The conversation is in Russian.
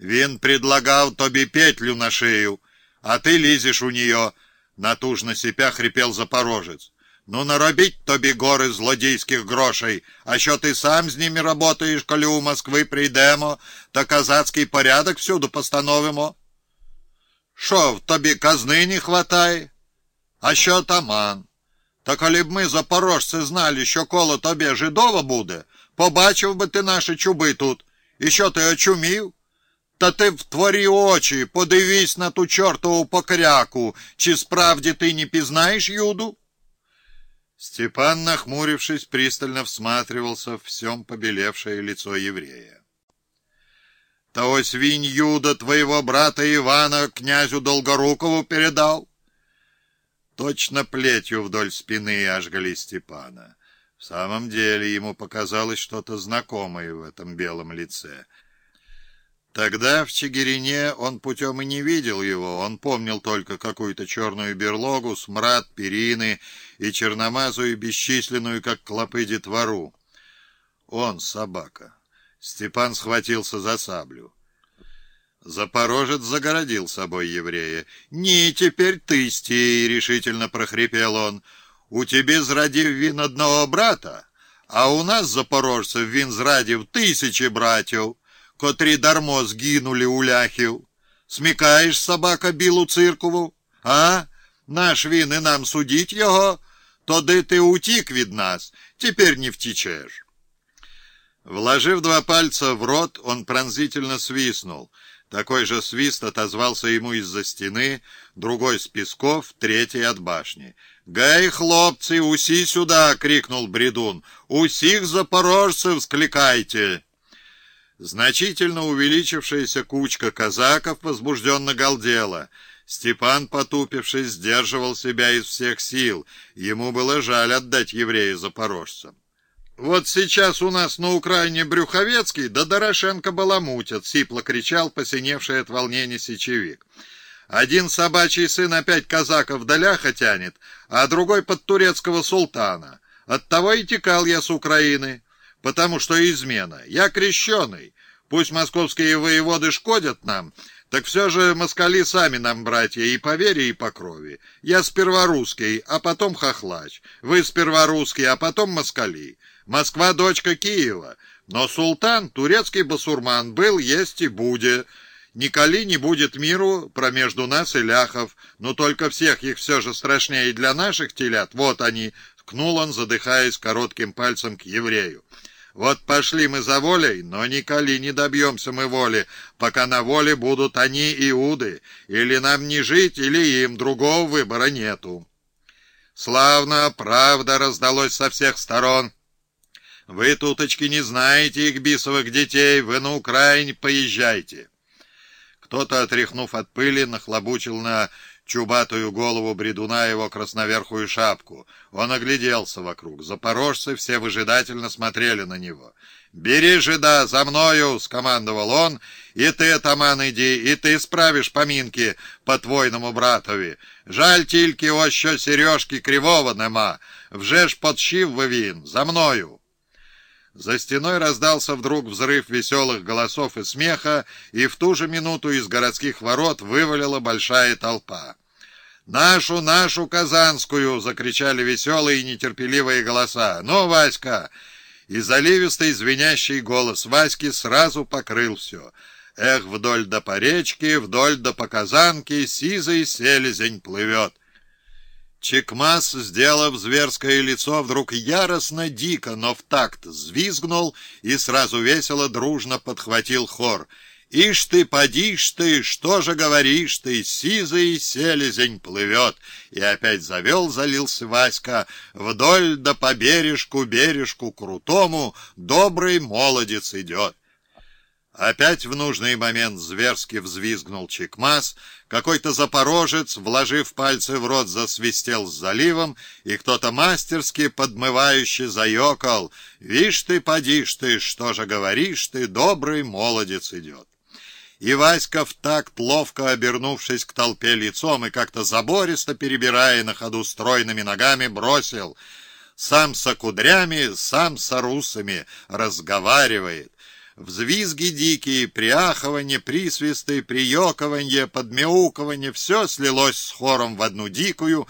Він предлагал тобі петлю на шею, а ты лізеш у нее, натужно сипя хрипел запорожец. Ну, наробить тобі гори злодійських грошей, а що ти сам з ними работаєш, коли у Москви прийдемо, та казацький порядок всюди постановимо? Що, в тобі казни не хватає? А що таман? Та коли б ми, запорожці, знали, що коло тобі жидова буде, побачив би ти наші чуби тут. І що ти очумів? Та ти в твої очі, подивись на ту чортову покряку, чи справді ти не пізнаєш Юду? Степан, нахмурившись, пристально всматривался в всем побелевшее лицо еврея. «Та ось винь Юда твоего брата Ивана князю Долгорукову передал?» Точно плетью вдоль спины ожгли Степана. В самом деле ему показалось что-то знакомое в этом белом лице. Тогда в Чигирине он путем и не видел его, он помнил только какую-то черную берлогу, смрад, перины и черномазую бесчисленную, как клопы, детвору. Он собака. Степан схватился за саблю. Запорожец загородил собой еврея. «Не, теперь ты, стей!» — решительно прохрипел он. «У тебе зрадив він одного брата, а у нас, запорожцев, він зрадив тисячі братів, котрі дармо згинули у ляхів. Смікаєш, собака, білу циркову? А? Наш він і нам судіть його? Тоді ти утік від нас, тепер не втечешь». Вложив два пальца в рот, он пронзительно свистнул — такой же свист отозвался ему из-за стены, другой с песков, третий от башни. «Гай, хлопцы, уси сюда!» — крикнул бредун. «Усих запорожцев скликайте!» Значительно увеличившаяся кучка казаков возбужденно галдела. Степан, потупившись, сдерживал себя из всех сил. Ему было жаль отдать еврея запорожцам. «Вот сейчас у нас на Украине Брюховецкий, да Дорошенко баламутят!» — сипло кричал посиневший от волнения сечевик. «Один собачий сын опять казаков до ляха тянет, а другой под турецкого султана. Оттого и текал я с Украины, потому что измена. Я крещеный. Пусть московские воеводы шкодят нам, так все же москали сами нам братья и по вере, и по крови. Я сперва русский, а потом хохлач. Вы сперва русский, а потом москали». Москва дочка Киева, но султан, турецкий басурман, был, есть и будет. Николи не будет миру промежду нас и ляхов, но только всех их все же страшнее для наших телят. Вот они, ткнул он, задыхаясь коротким пальцем к еврею. Вот пошли мы за волей, но николи не добьемся мы воли, пока на воле будут они, иуды. Или нам не жить, или им, другого выбора нету. Славно, правда раздалось со всех сторон. Вы, туточки, не знаете их бисовых детей, вы на Украине поезжайте. Кто-то, отряхнув от пыли, нахлобучил на чубатую голову бредуна его красноверхую шапку. Он огляделся вокруг. Запорожцы все выжидательно смотрели на него. «Бери жида, за мною!» — скомандовал он. «И ты, атаман, иди, и ты справишь поминки по твойному братові. Жаль тільки ось що сережки кривого нема. Вже ж подщив ви він. За мною!» За стеной раздался вдруг взрыв веселых голосов и смеха, и в ту же минуту из городских ворот вывалила большая толпа. «Нашу, нашу Казанскую!» — закричали веселые и нетерпеливые голоса. «Ну, Васька!» И заливистый звенящий голос Васьки сразу покрыл все. «Эх, вдоль до по речке, вдоль до по Казанке, сизый селезень плывет!» Чекмас, сделав зверское лицо, вдруг яростно, дико, но в такт взвизгнул и сразу весело, дружно подхватил хор. «Ишь ты, подишь ты, что же говоришь ты, сизый селезень плывет!» И опять завел, залился Васька, «Вдоль да по бережку, бережку крутому добрый молодец идет!» Опять в нужный момент зверски взвизгнул Чекмас, какой-то запорожец, вложив пальцы в рот, засвистел с заливом, и кто-то мастерски подмывающе заёкал. «Вишь ты, подишь ты, что же говоришь ты, добрый молодец идет!» И Васька в такт, ловко обернувшись к толпе лицом и как-то забористо перебирая на ходу стройными ногами, бросил «Сам со кудрями, сам со русами разговаривает». Взвизги дикие, приахыванье, присвисты, приёкыванье, подмяукиванье — все слилось с хором в одну дикую,